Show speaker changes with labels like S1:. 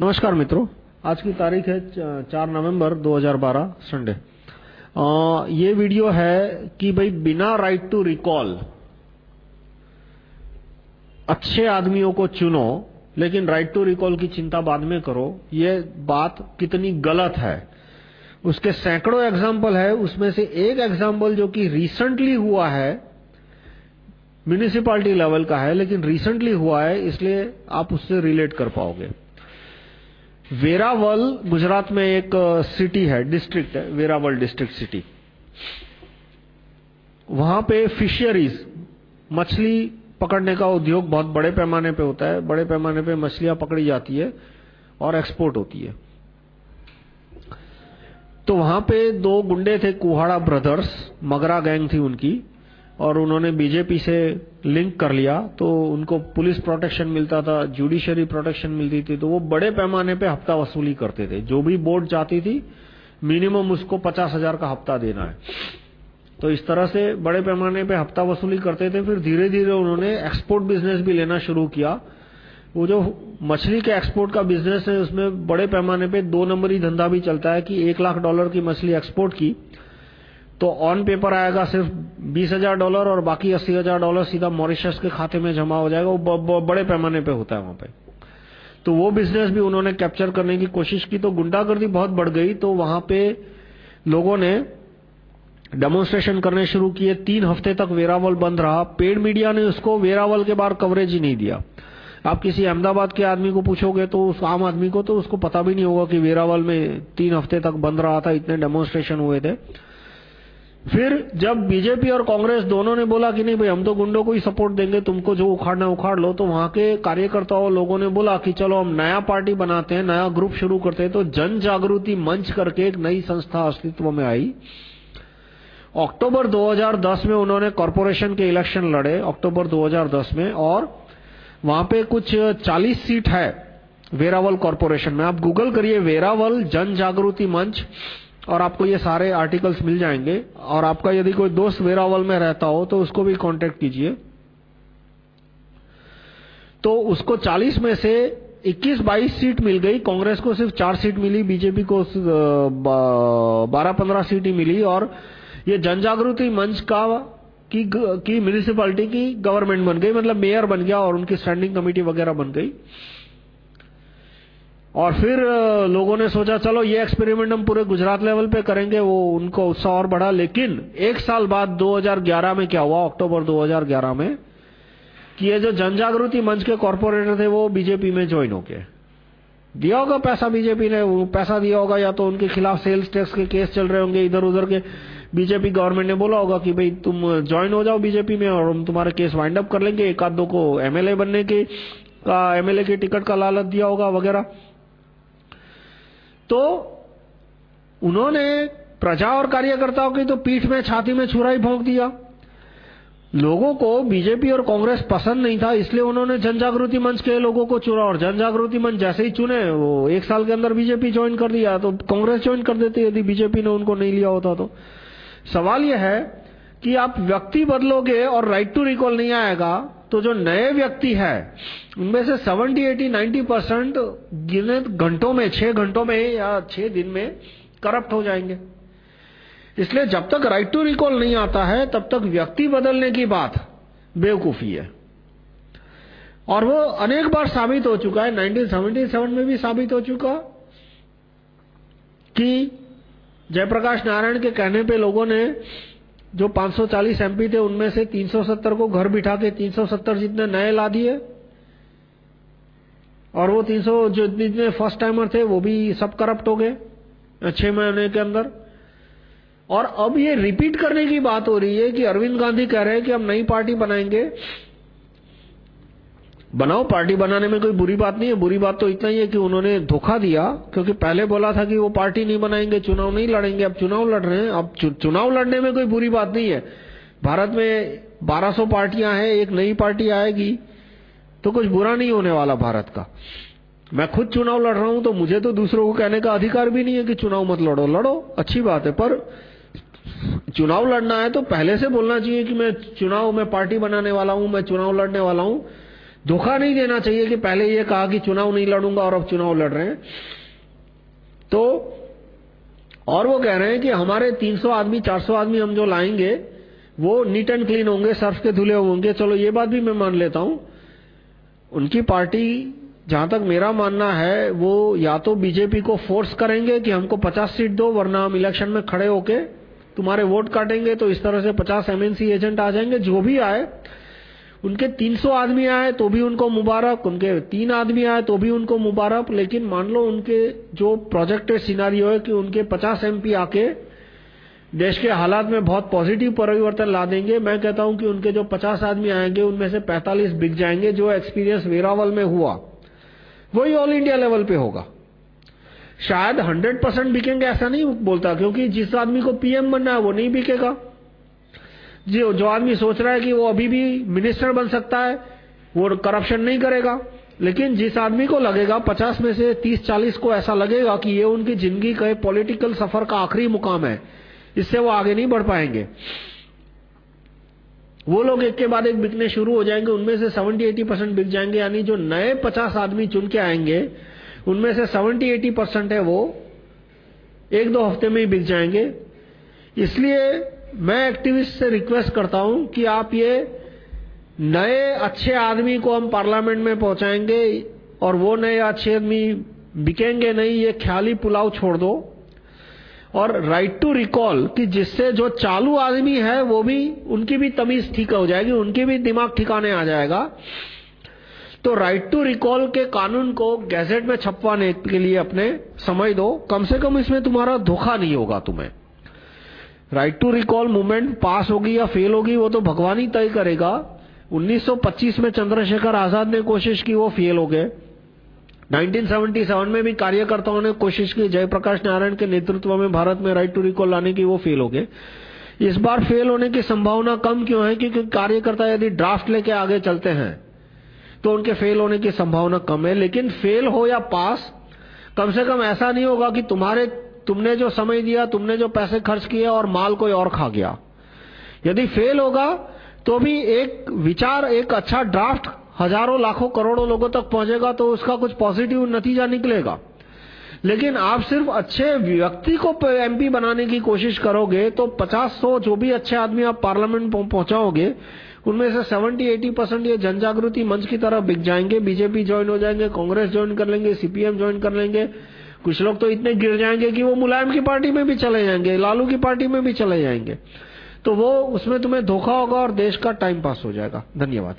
S1: नमस्कार मित्रों, आज की तारीख है 4 नवंबर 2012 संडे ये वीडियो है कि भाई बिना राइट टू रिकॉल अच्छे आदमियों को चुनो, लेकिन राइट टू रिकॉल की चिंता बाद में करो, ये बात कितनी गलत है। उसके सैकड़ों एग्ज़ाम्पल है, उसमें से एक एग्ज़ाम्पल जो कि रिसेंटली हुआ है म्यूनिसिपालिटी लेवल का है, लेकिन रिसेंटली हुआ है, इसलिए आप उससे रिलेट कर पाओगे। वेरावल गुजरात में एक सिटी है डिस्ट्रिक्ट है, वेरावल डिस्ट्रिक्ट सिटी वहाँ पे फिशरीज मछली पकड़ने का उद्योग बहुत बड़े पैमाने पे होता है, बड़े पैमाने पे मछलियाँ पकड़ी जाती है और एक्सपोर्ट होती है. तो वहाँ पे दो गुंडे थे, कुहाड़ा ब्रदर्स मगरा गैंग थी उनकी और उन्होंने बीजेपी से लिंक कर लिया तो उनको पुलिस प्रोटेक्शन मिलता था जुडिशरी प्रोटेक्शन मिलती थी तो वो बड़े पैमाने पे हफ़्ता वसूली करते थे। जो भी बोर्ड जाती थी मिनिमम उसको पचास हज़ार का हफ़्ता देना है। तो इस तरह से बड़े पैमाने पे हफ़्ता वसूली करते थे, फिर धीरे धीरे उन्होंने एक्सपोर्ट बिज़नेस भी लेना शुरू किया। वो जो मछली के एक्सपोर्ट का बिज़नेस है, उसमें बड़े पैमाने पे दो नंबरी धंधा भी चलता है कि एक लाख डॉलर की मछली एक्सपोर्ट की। तो ऑन पेपर आएगा सिर्फ़ बीस हज़ार डॉलर और बाकी अस्सी हज़ार डॉलर सीधा मॉरिशस के खाते में जमा हो जाएगा। वो बड़े पैमाने पे होता है वहाँ पे। तो वो बिज़नेस भी उन्होंने कैप्चर करने की कोशिश की। तो गुंडागर्दी बहुत बढ़ गई। तो वहाँ पे लोगों ने डेमोन्स्ट्रेशन करने शुरू किए। तीन हफ़्ते तक वेरावल बंद रहा। पेड मीडिया ने उसको वेरावल के बाहर कवरेज ही नहीं दिया। आप किसी अहमदाबाद के आदमी को पूछोगे तो उस आम आदमी को तो उसको पता भी नहीं होगा कि वेरावल में तीन हफ़्ते तक बंद रहा था। इतने डेमोन्स्ट्रेशन हुए थे। फिर जब बीजेपी और कांग्रेस दोनों ने बोला कि नहीं भाई, हम तो गुंडों को ही सपोर्ट देंगे, तुमको जो उखाड़ना उखाड़ लो तो वहाँ के कार्यकर्ताओं लोगों ने बोला कि चलो हम नया पार्टी बनाते हैं, नया ग्रुप शुरू करते हैं। तो जन जागृति मंच करके एक नई संस्था अस्तित्व में आई। अक्टूबर 2010 में उन्होंने कॉरपोरेशन के इलेक्शन लड़े अक्टूबर 2010 में, और वहाँ पे कुछ 40 सीट है वेरावल कॉरपोरेशन में। आप गूगल करिए, वेरावल जन जागृति मंच। और आपको ये सारे आर्टिकल्स मिल जाएँगे। और आपका यदि कोई दोस्त वेरावल में रहता हो तो उसको भी कांटेक्ट कीजिए। तो उसको 40 में से 21-22 सीट मिल गई। कांग्रेस को सिर्फ़ 4 सीट मिली, बीजेपी को 12-15 सीट ही मिली। और ये जनजागृति मंच का, की की म्यूनिसिपैलिटी की गवर्नमेंट बन गई। मतलब मेयर बन गया और उनकी स्टैंडिंग कमेटी वगैरह बन गई। और फिर लोगों ने सोचा, चलो, ये एक्सपेरिमेंट हम पूरे गुजरात लेवल पे करेंगे, वो उनको उत्साह और बढ़ा। लेकिन एक साल बाद 2011 में क्या हुआ? अक्टूबर 2011 में, कि ये जो जनजागृति मंच के कॉरपोरेटर थे, वो बीजेपी में ज्वाइन हो गए दिया होगा पैसा बीजेपी ने पैसा दिया होगा, या तो उनके खिलाफ सेल्स टैक्स के केस चल रहे होंगे इधर उधर के बीजेपी गवर्नमेंट ने बोला होगा कि, भाई, तुम ज्वाइन हो जाओ बीजेपी में, और हम तुम्हारे केस वाइंड अप कर लेंगे। एक आध दो को एमएलए बनने के एमएलए के टिकट का लालच दिया होगा, वगैरह। तो उन्होंने प्रजा और कार्यकर्ताओं की तो पीठ में, छाती में छुरा ही भोंक दिया। लोगों को बीजेपी और कांग्रेस पसंद नहीं था, इसलिए उन्होंने जनजागृति मंच के लोगों को चुना और जनजागृति मंच जैसे ही चुने, वो एक साल के अंदर बीजेपी ज्वाइन कर दिया तो कांग्रेस ज्वाइन कर देती, यदि बीजेपी ने उनको नहीं लिया होता तो। सवाल यह है कि आप व्यक्ति बदलोगे और राइट टू रिकॉल नहीं आएगा तो जो नए व्यक्ति है उनमें से 70, 80, 90 परसेंट गिने घंटों में छह घंटों में या छह दिन में करप्ट हो जाएँगे। इसलिए जब तक राइट टू रिकॉल नहीं आता है तब तक व्यक्ति बदलने की बात बेवकूफ़ी है। और वो अनेक बार साबित हो चुका है 1977 में भी साबित हो चुका कि जयप्रकाश नारायण के कहने पे लोगों ने जो 540 एमपी थे, उनमें से 370 को घर बिठा के 370 जितने नए ला दिए और वो 300 जो जितने फ़र्स्ट टाइमर थे, वो भी सब करप्ट हो गए, छह महीने के अंदर। और अब ये रिपीट करने की बात हो रही है कि अरविंद गांधी कह रहे हैं कि हम नई पार्टी बनाएँगे बनाओ, पार्टी बनाने में कोई बुरी बात नहीं है। बुरी बात तो इतना ही है कि उन्होंने धोखा दिया, क्योंकि पहले बोला था कि वो पार्टी नहीं बनाएँगे, चुनाव नहीं लड़ेंगे। अब चुनाव लड़ रहे हैं। अब चुनाव लड़ने में कोई बुरी बात नहीं है। भारत में 1200 पार्टियाँ हैं, एक नई पार्टी आएगी तो कुछ बुरा नहीं होने वाला भारत का। मैं खुद चुनाव लड़ रहा हूँ तो मुझे तो दूसरों को कहने का अधिकार भी नहीं है कि चुनाव मत लड़ो। लड़ो, अच्छी बात है, पर चुनाव लड़ना है तो पहले से बोलना चाहिए कि मैं चुनाव, में पार्टी बनाने वाला हूँ, मैं चुनाव लड़ने वाला हूँ। धोखा नहीं देना चाहिए कि पहले ये कहा कि चुनाव नहीं लड़ूँगा और अब चुनाव लड़ रहे हैं। तो और वो कह रहे हैं कि हमारे 300 आदमी 400 आदमी हम जो लाएँगे, वो नीट एंड क्लीन होंगे, सर्फ के धुले होंगे। चलो, ये बात भी मैं मान लेता हूँ। उनकी पार्टी, जहाँ तक मेरा मानना है, वो या तो बीजेपी को फोर्स करेंगे कि हमको 50 सीट दो, वरना हम इलेक्शन में खड़े होके तुम्हारे वोट काटेंगे तो इस तरह से 50 एमएनसी एजेंट आ जाएँगे, जो भी आए। उनके 300 आदमी आए तो भी उनको मुबारक, उनके तीन आदमी आए तो भी उनको मुबारक, लेकिन मान लो उनके जो प्रोजेक्टेड सिनारियो है कि उनके 50 एमपी आके देश के हालात में बहुत पॉजिटिव परिवर्तन ला देंगे, मैं कहता हूँ कि उनके जो 50 आदमी आएँगे, उनमें से 45 बिक जाएँगे, जो एक्सपीरियंस वेरावल में हुआ, वही ऑल इंडिया लेवल पे होगा। शायद 100 परसेंट बिकेंगे, ऐसा नहीं बोलता, क्योंकि जिस आदमी को पीएम बनना है, वो नहीं बिकेगा। जो जो आदमी सोच रहा है कि वो अभी भी मिनिस्टर बन सकता है, वो करप्शन नहीं करेगा। लेकिन जिस आदमी को लगेगा 50 में से 30-40 को ऐसा लगेगा कि ये उनकी ज़िंदगी का पॉलिटिकल सफ़र का आखिरी मुकाम है, इससे वो आगे नहीं बढ़ पाएँगे। वो लोग एक के बाद एक बिकने शुरू हो जाएँगे, उनमें से 70-80 परसेंट बिक जाएँगे, यानी जो नए 50 आदमी चुन के आएँगे, उनमें से 70-80 परसेंट है वो, एक दो हफ़्ते में ही बिक जाएँगे। इसलिए मैं एक्टिविस्ट से रिक्वेस्ट करता हूँ कि आप ये नए अच्छे आदमी को हम पार्लियामेंट में पहुंचाएँगे और वो नए अच्छे आदमी बिकेंगे नहीं, ये ख्याली पुलाव छोड़ दो। और राइट टू रिकॉल कि जिससे जो चालू आदमी है, वो भी, उनकी भी तमीज ठीक हो जाएगी, उनकी भी दिमाग ठिकाने आ जाएगा। तो राइट टू रिकॉल के कानून को गैजेट में छपवाने के लिए अपने समझ दो। कम से कम इसमें तुम्हारा धोखा नहीं होगा तुम्हें। Right to recall movement pass होगी या फेल होगी, वो तो भगवान ही तय करेगा। 1925 में चंद्रशेखर आज़ाद ने कोशिश की, वो फेल हो गए। 1977 में भी कार्यकर्ताओं ने कोशिश की, जयप्रकाश नारायण के नेतृत्व में भारत में राइट टू रिकॉल लाने की, वो फेल हो गए। इस बार फेल होने की संभावना कम क्यों है? क्योंकि कार्यकर्ता यदि ड्राफ्ट लेके आगे चलते हैं तो उनके फेल होने की संभावना कम है। लेकिन फेल हो या पास कम से कम ऐसा नहीं होगा कि तुम्हारे तुमने जो समय दिया, तुमने जो पैसे खर्च किए और माल कोई और खा गया। यदि फेल होगा तो भी एक विचार, एक अच्छा ड्राफ्ट हज़ारों, लाखों, करोड़ों लोगों तक पहुंचेगा तो उसका कुछ पॉजिटिव नतीजा निकलेगा। लेकिन आप सिर्फ़ अच्छे व्यक्ति को एमपी बनाने की कोशिश करोगे तो 50-100 जो भी अच्छे आदमी आप पार्लियामेंट पहुंचाओगे, उनमें से 70-80 परसेंट ये जनजागृति मंच की तरफ़ बिक जाएँगे। बीजेपी ज्वाइन हो जाएँगे कांग्रेस ज्वाइन कर लेंगे सीपीएम ज्वाइन कर लेंगे। कुछ लोग तो इतने गिर जाएँगे कि वो मुलायम की पार्टी में भी चले जाएँगे, लालू की पार्टी में भी चले जाएँगे। तो वो, उसमें तुम्हें धोखा होगा और देश का टाइम पास हो जाएगा। धन्यवाद।